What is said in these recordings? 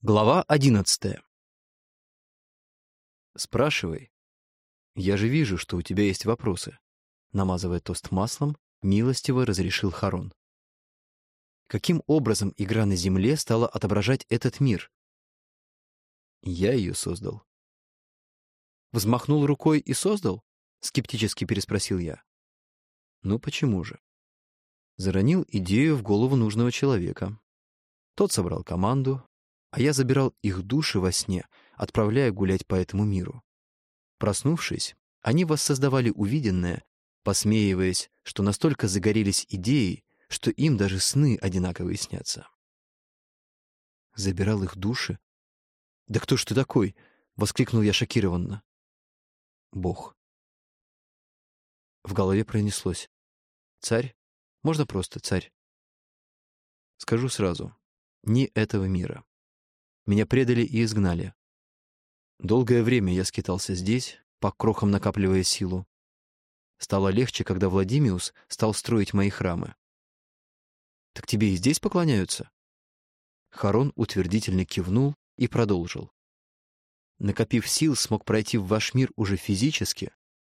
Глава одиннадцатая. «Спрашивай. Я же вижу, что у тебя есть вопросы», — намазывая тост маслом, милостиво разрешил Харон. Каким образом игра на Земле стала отображать этот мир? Я ее создал. Взмахнул рукой и создал? Скептически переспросил я. Ну почему же? Заронил идею в голову нужного человека. Тот собрал команду, а я забирал их души во сне, отправляя гулять по этому миру. Проснувшись, они воссоздавали увиденное, посмеиваясь, что настолько загорелись идеей, что им даже сны одинаковые снятся. Забирал их души? «Да кто ж ты такой?» — воскликнул я шокированно. «Бог». В голове пронеслось. «Царь? Можно просто царь?» Скажу сразу, не этого мира. Меня предали и изгнали. Долгое время я скитался здесь, по крохам накапливая силу. Стало легче, когда Владимиус стал строить мои храмы. «Так тебе и здесь поклоняются?» Харон утвердительно кивнул и продолжил. Накопив сил, смог пройти в ваш мир уже физически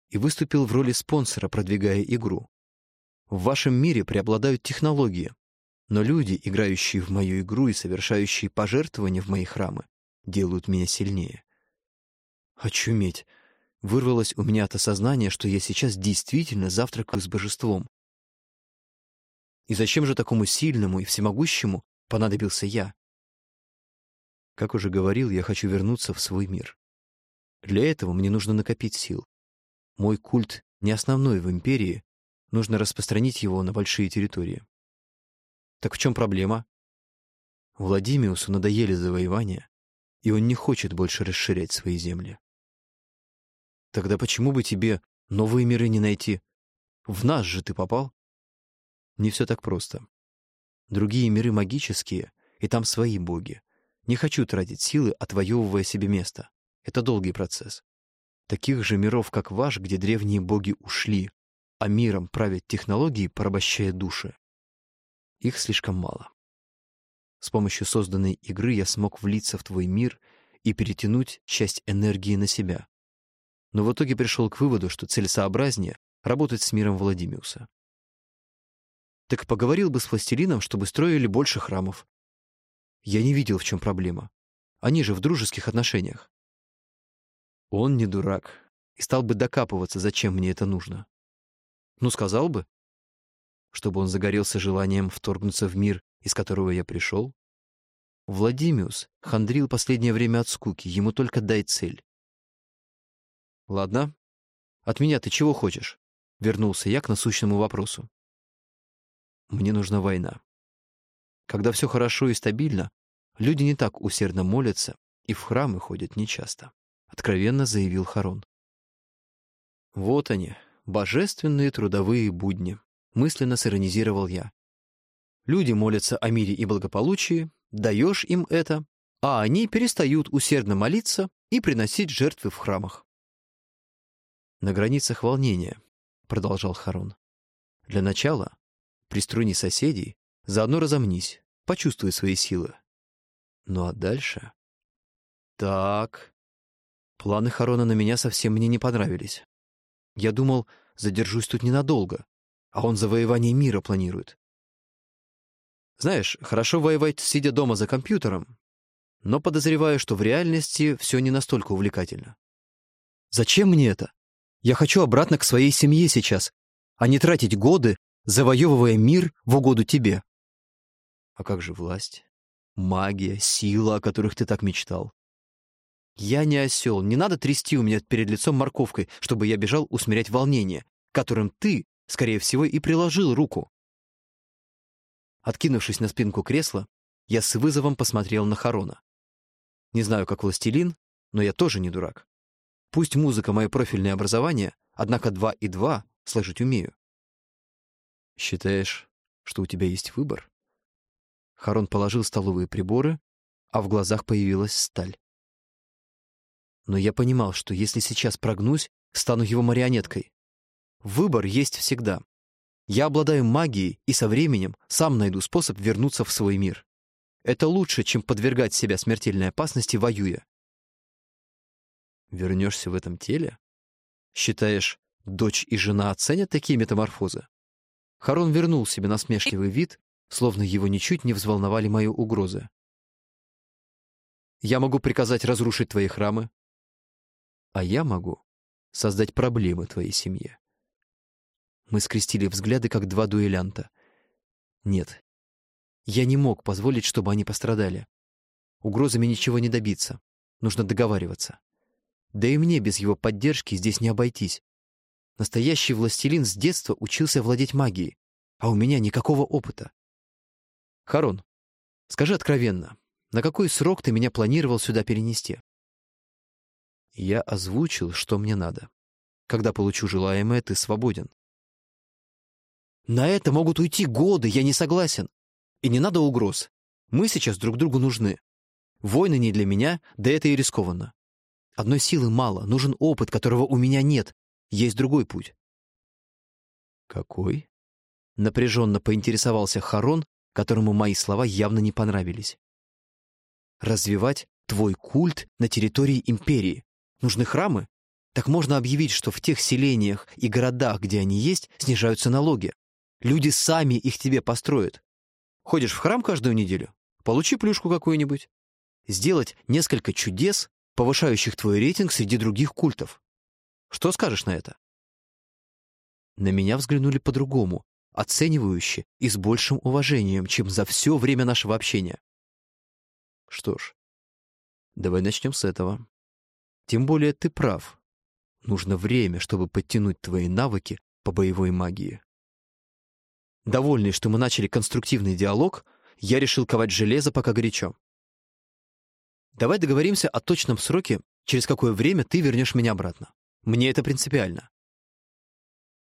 и выступил в роли спонсора, продвигая игру. В вашем мире преобладают технологии, но люди, играющие в мою игру и совершающие пожертвования в мои храмы, делают меня сильнее. Очуметь! Вырвалось у меня от осознания, что я сейчас действительно завтракаю с божеством. И зачем же такому сильному и всемогущему понадобился я? Как уже говорил, я хочу вернуться в свой мир. Для этого мне нужно накопить сил. Мой культ не основной в империи, нужно распространить его на большие территории. Так в чем проблема? Владимиусу надоели завоевания, и он не хочет больше расширять свои земли. Тогда почему бы тебе новые миры не найти? В нас же ты попал? Не все так просто. Другие миры магические, и там свои боги. Не хочу тратить силы, отвоевывая себе место. Это долгий процесс. Таких же миров, как ваш, где древние боги ушли, а миром правят технологии, порабощая души. Их слишком мало. С помощью созданной игры я смог влиться в твой мир и перетянуть часть энергии на себя. Но в итоге пришел к выводу, что целесообразнее работать с миром Владимиуса. Так поговорил бы с властелином, чтобы строили больше храмов. Я не видел, в чем проблема. Они же в дружеских отношениях. Он не дурак и стал бы докапываться, зачем мне это нужно. Ну, сказал бы, чтобы он загорелся желанием вторгнуться в мир, из которого я пришел? Владимиус хандрил последнее время от скуки, ему только дай цель. «Ладно. От меня ты чего хочешь?» — вернулся я к насущному вопросу. «Мне нужна война. Когда все хорошо и стабильно, люди не так усердно молятся и в храмы ходят нечасто», — откровенно заявил Харон. «Вот они, божественные трудовые будни», мысленно сиронизировал я. Люди молятся о мире и благополучии, даешь им это, а они перестают усердно молиться и приносить жертвы в храмах. На границах волнения, продолжал Харун. Для начала приструни соседей, заодно разомнись, почувствуй свои силы. Ну а дальше... Так... Планы Харона на меня совсем мне не понравились. Я думал, задержусь тут ненадолго, а он завоевание мира планирует. Знаешь, хорошо воевать, сидя дома за компьютером, но подозреваю, что в реальности все не настолько увлекательно. Зачем мне это? Я хочу обратно к своей семье сейчас, а не тратить годы, завоевывая мир в угоду тебе. А как же власть? Магия, сила, о которых ты так мечтал. Я не осел, не надо трясти у меня перед лицом морковкой, чтобы я бежал усмирять волнение, которым ты скорее всего, и приложил руку. Откинувшись на спинку кресла, я с вызовом посмотрел на Харона. Не знаю, как властелин, но я тоже не дурак. Пусть музыка — мое профильное образование, однако два и два сложить умею. Считаешь, что у тебя есть выбор? Харон положил столовые приборы, а в глазах появилась сталь. Но я понимал, что если сейчас прогнусь, стану его марионеткой. Выбор есть всегда. Я обладаю магией и со временем сам найду способ вернуться в свой мир. Это лучше, чем подвергать себя смертельной опасности, воюя. Вернешься в этом теле? Считаешь, дочь и жена оценят такие метаморфозы? Харон вернул себе насмешливый вид, словно его ничуть не взволновали мои угрозы. Я могу приказать разрушить твои храмы, а я могу создать проблемы твоей семье. Мы скрестили взгляды, как два дуэлянта. Нет, я не мог позволить, чтобы они пострадали. Угрозами ничего не добиться. Нужно договариваться. Да и мне без его поддержки здесь не обойтись. Настоящий властелин с детства учился владеть магией, а у меня никакого опыта. Харон, скажи откровенно, на какой срок ты меня планировал сюда перенести? Я озвучил, что мне надо. Когда получу желаемое, ты свободен. На это могут уйти годы, я не согласен. И не надо угроз. Мы сейчас друг другу нужны. Войны не для меня, да это и рискованно. Одной силы мало, нужен опыт, которого у меня нет. Есть другой путь. Какой? Напряженно поинтересовался Харон, которому мои слова явно не понравились. Развивать твой культ на территории империи. Нужны храмы? Так можно объявить, что в тех селениях и городах, где они есть, снижаются налоги. Люди сами их тебе построят. Ходишь в храм каждую неделю? Получи плюшку какую-нибудь. Сделать несколько чудес, повышающих твой рейтинг среди других культов. Что скажешь на это? На меня взглянули по-другому, оценивающе и с большим уважением, чем за все время нашего общения. Что ж, давай начнем с этого. Тем более ты прав. Нужно время, чтобы подтянуть твои навыки по боевой магии. Довольный, что мы начали конструктивный диалог, я решил ковать железо, пока горячо. Давай договоримся о точном сроке, через какое время ты вернешь меня обратно. Мне это принципиально.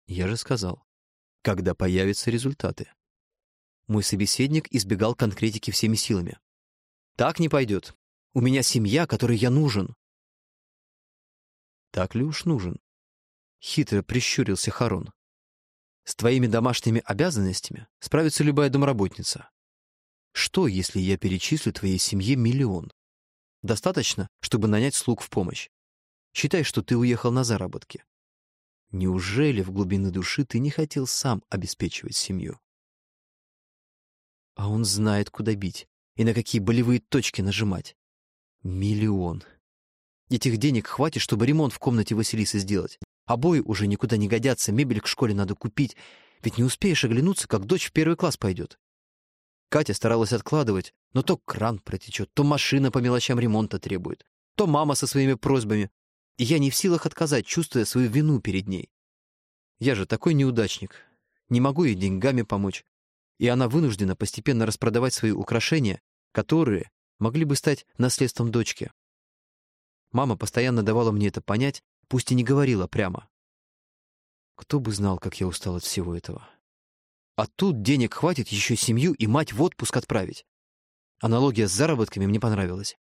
Я же сказал, когда появятся результаты. Мой собеседник избегал конкретики всеми силами. Так не пойдет. У меня семья, которой я нужен. Так ли уж нужен? Хитро прищурился Харон. С твоими домашними обязанностями справится любая домработница. Что, если я перечислю твоей семье миллион? Достаточно, чтобы нанять слуг в помощь. Считай, что ты уехал на заработки. Неужели в глубине души ты не хотел сам обеспечивать семью? А он знает, куда бить и на какие болевые точки нажимать. Миллион. Этих денег хватит, чтобы ремонт в комнате Василисы сделать. Обои уже никуда не годятся, мебель к школе надо купить. Ведь не успеешь оглянуться, как дочь в первый класс пойдет. Катя старалась откладывать, но то кран протечет, то машина по мелочам ремонта требует, то мама со своими просьбами. И я не в силах отказать, чувствуя свою вину перед ней. Я же такой неудачник. Не могу ей деньгами помочь. И она вынуждена постепенно распродавать свои украшения, которые могли бы стать наследством дочки. Мама постоянно давала мне это понять, пусть и не говорила прямо. Кто бы знал, как я устал от всего этого. А тут денег хватит еще семью и мать в отпуск отправить. Аналогия с заработками мне понравилась.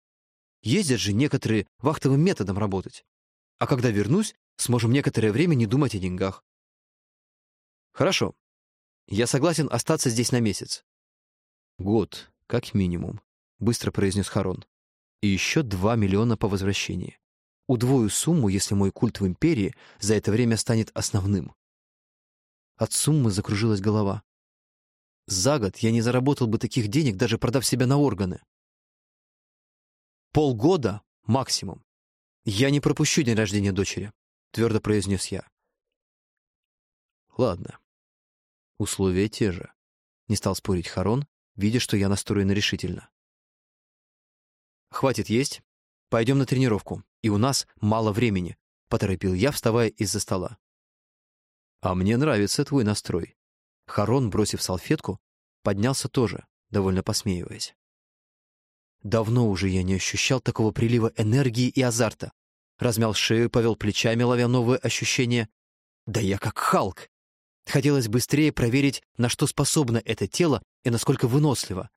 Ездят же некоторые вахтовым методом работать. А когда вернусь, сможем некоторое время не думать о деньгах. Хорошо. Я согласен остаться здесь на месяц. Год, как минимум, быстро произнес Харон. И еще два миллиона по возвращении. Удвою сумму, если мой культ в империи за это время станет основным. От суммы закружилась голова. За год я не заработал бы таких денег, даже продав себя на органы. Полгода максимум. Я не пропущу день рождения дочери, твердо произнес я. Ладно. Условия те же. Не стал спорить Харон, видя, что я настроен решительно. Хватит есть. Пойдем на тренировку и у нас мало времени», — поторопил я, вставая из-за стола. «А мне нравится твой настрой». Харон, бросив салфетку, поднялся тоже, довольно посмеиваясь. Давно уже я не ощущал такого прилива энергии и азарта. Размял шею, повел плечами, ловя новые ощущения. Да я как Халк. Хотелось быстрее проверить, на что способно это тело и насколько выносливо.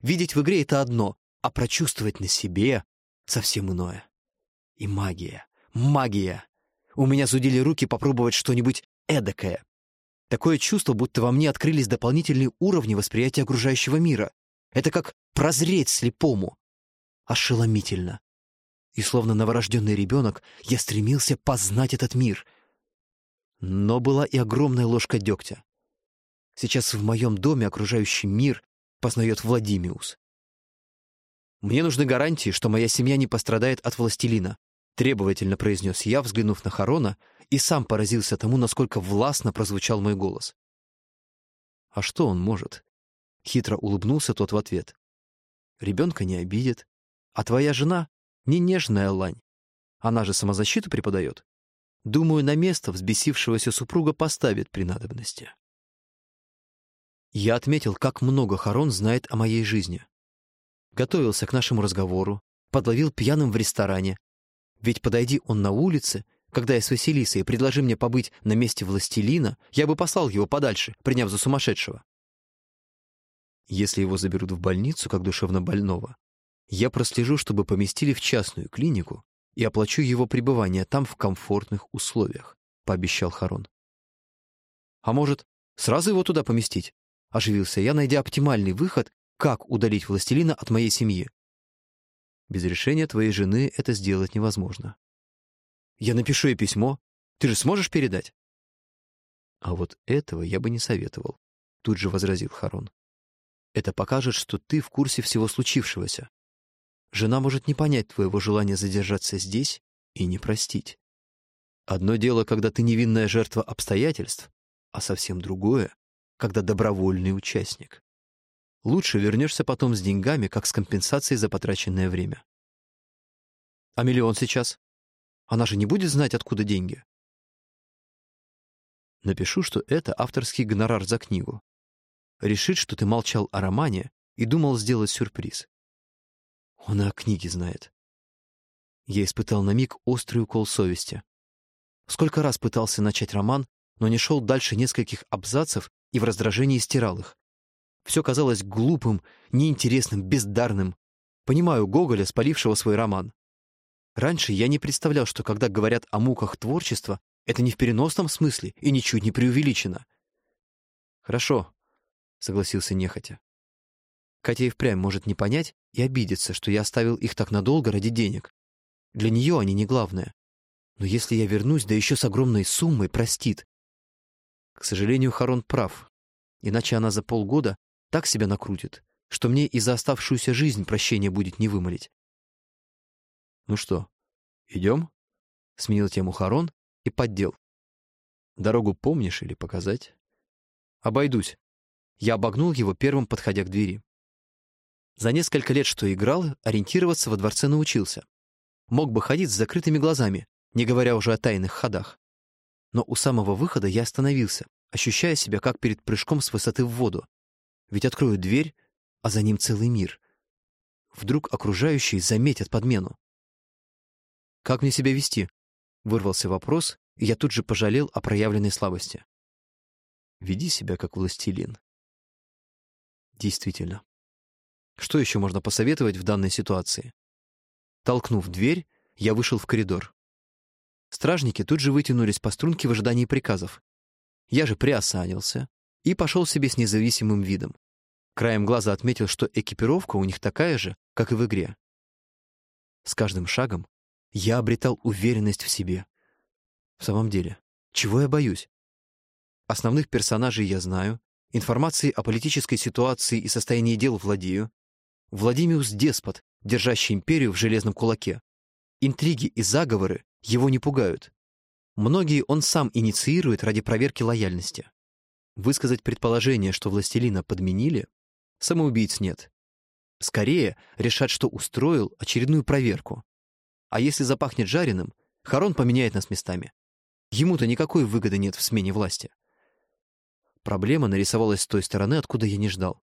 Видеть в игре — это одно, а прочувствовать на себе — совсем иное. И магия. Магия. У меня зудили руки попробовать что-нибудь эдакое. Такое чувство, будто во мне открылись дополнительные уровни восприятия окружающего мира. Это как прозреть слепому. Ошеломительно. И словно новорожденный ребенок, я стремился познать этот мир. Но была и огромная ложка дегтя. Сейчас в моем доме окружающий мир познает Владимиус. «Мне нужны гарантии, что моя семья не пострадает от властелина», требовательно произнес я, взглянув на Харона, и сам поразился тому, насколько властно прозвучал мой голос. «А что он может?» Хитро улыбнулся тот в ответ. «Ребенка не обидит, а твоя жена — не нежная лань. Она же самозащиту преподает. Думаю, на место взбесившегося супруга поставит при надобности». Я отметил, как много Харон знает о моей жизни. Готовился к нашему разговору, подловил пьяным в ресторане. Ведь подойди он на улице, когда я с Василисой, предложи мне побыть на месте властелина, я бы послал его подальше, приняв за сумасшедшего. Если его заберут в больницу как душевно больного, я прослежу, чтобы поместили в частную клинику и оплачу его пребывание там в комфортных условиях, пообещал Харон. А может, сразу его туда поместить? Оживился я, найдя оптимальный выход, как удалить властелина от моей семьи. Без решения твоей жены это сделать невозможно. Я напишу ей письмо. Ты же сможешь передать? А вот этого я бы не советовал, тут же возразил Харон. Это покажет, что ты в курсе всего случившегося. Жена может не понять твоего желания задержаться здесь и не простить. Одно дело, когда ты невинная жертва обстоятельств, а совсем другое, когда добровольный участник. Лучше вернешься потом с деньгами, как с компенсацией за потраченное время. А миллион сейчас? Она же не будет знать, откуда деньги. Напишу, что это авторский гонорар за книгу. Решит, что ты молчал о романе и думал сделать сюрприз. Он о книге знает. Я испытал на миг острый укол совести. Сколько раз пытался начать роман, но не шел дальше нескольких абзацев и в раздражении стирал их. Все казалось глупым, неинтересным, бездарным. Понимаю Гоголя, спалившего свой роман. Раньше я не представлял, что когда говорят о муках творчества, это не в переносном смысле и ничуть не преувеличено. «Хорошо», — согласился нехотя. Катя и впрямь может не понять и обидеться, что я оставил их так надолго ради денег. Для нее они не главное. Но если я вернусь, да еще с огромной суммой, простит. К сожалению, Харон прав. Иначе она за полгода так себя накрутит, что мне и за оставшуюся жизнь прощения будет не вымолить. «Ну что, идем?» — сменил тему Харон и поддел. «Дорогу помнишь или показать?» «Обойдусь». Я обогнул его первым, подходя к двери. За несколько лет, что играл, ориентироваться во дворце научился. Мог бы ходить с закрытыми глазами, не говоря уже о тайных ходах. Но у самого выхода я остановился, ощущая себя как перед прыжком с высоты в воду. Ведь открою дверь, а за ним целый мир. Вдруг окружающие заметят подмену. «Как мне себя вести?» — вырвался вопрос, и я тут же пожалел о проявленной слабости. «Веди себя как властелин». Действительно. Что еще можно посоветовать в данной ситуации? Толкнув дверь, я вышел в коридор. Стражники тут же вытянулись по струнке в ожидании приказов. Я же приосанился и пошел себе с независимым видом. Краем глаза отметил, что экипировка у них такая же, как и в игре. С каждым шагом я обретал уверенность в себе. В самом деле, чего я боюсь? Основных персонажей я знаю, информации о политической ситуации и состоянии дел владею. Владимиус — деспот, держащий империю в железном кулаке. Интриги и заговоры его не пугают. Многие он сам инициирует ради проверки лояльности. Высказать предположение, что властелина подменили, самоубийц нет. Скорее решат, что устроил очередную проверку, а если запахнет жареным, Харон поменяет нас местами. Ему-то никакой выгоды нет в смене власти. Проблема нарисовалась с той стороны, откуда я не ждал.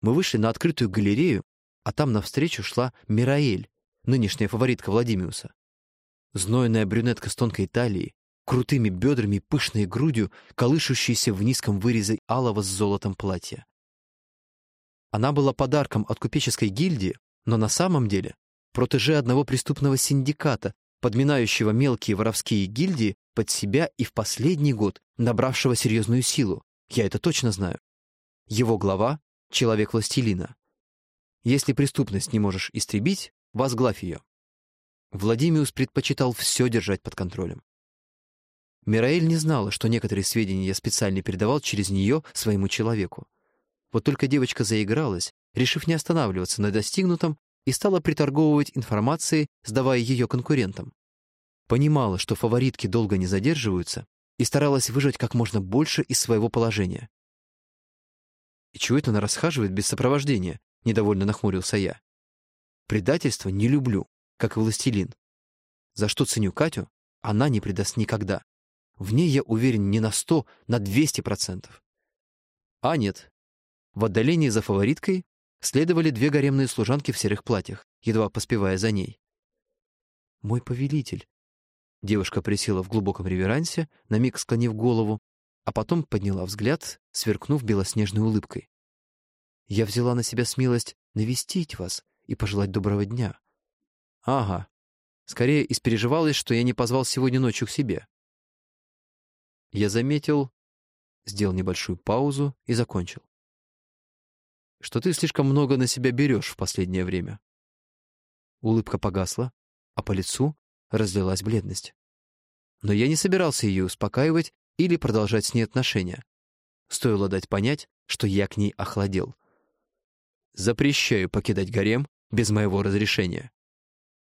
Мы вышли на открытую галерею, а там навстречу шла Мираэль, нынешняя фаворитка Владимиуса. Знойная брюнетка с тонкой талией, крутыми бедрами пышной грудью, колышущейся в низком вырезе алого с золотом платья. Она была подарком от купеческой гильдии, но на самом деле протеже одного преступного синдиката, подминающего мелкие воровские гильдии под себя и в последний год набравшего серьезную силу. Я это точно знаю. Его глава — человек властелина. Если преступность не можешь истребить, возглавь ее. Владимиус предпочитал все держать под контролем. Мираэль не знала, что некоторые сведения я специально передавал через нее своему человеку. Вот только девочка заигралась, решив не останавливаться на достигнутом, и стала приторговывать информацией, сдавая ее конкурентам. Понимала, что фаворитки долго не задерживаются, и старалась выжать как можно больше из своего положения. «И чего это она расхаживает без сопровождения?» — недовольно нахмурился я. «Предательство не люблю, как и властелин. За что ценю Катю, она не предаст никогда. В ней я уверен не на сто, на двести процентов. А нет. В отдалении за фавориткой следовали две гаремные служанки в серых платьях, едва поспевая за ней. «Мой повелитель». Девушка присела в глубоком реверансе, на миг склонив голову, а потом подняла взгляд, сверкнув белоснежной улыбкой. «Я взяла на себя смелость навестить вас и пожелать доброго дня». «Ага. Скорее испереживалась, что я не позвал сегодня ночью к себе». Я заметил, сделал небольшую паузу и закончил что ты слишком много на себя берешь в последнее время. Улыбка погасла, а по лицу разлилась бледность. Но я не собирался ее успокаивать или продолжать с ней отношения. Стоило дать понять, что я к ней охладел. Запрещаю покидать гарем без моего разрешения.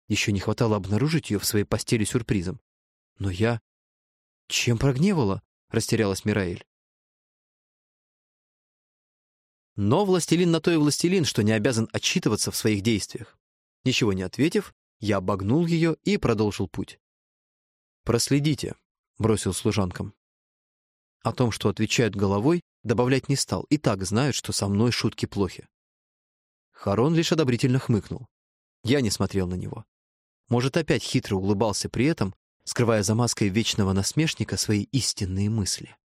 Еще не хватало обнаружить ее в своей постели сюрпризом. Но я... Чем прогневала? Растерялась Мираэль. Но властелин на то и властелин, что не обязан отчитываться в своих действиях. Ничего не ответив, я обогнул ее и продолжил путь. «Проследите», — бросил служанкам. О том, что отвечают головой, добавлять не стал, и так знают, что со мной шутки плохи. Харон лишь одобрительно хмыкнул. Я не смотрел на него. Может, опять хитро улыбался при этом, скрывая за маской вечного насмешника свои истинные мысли.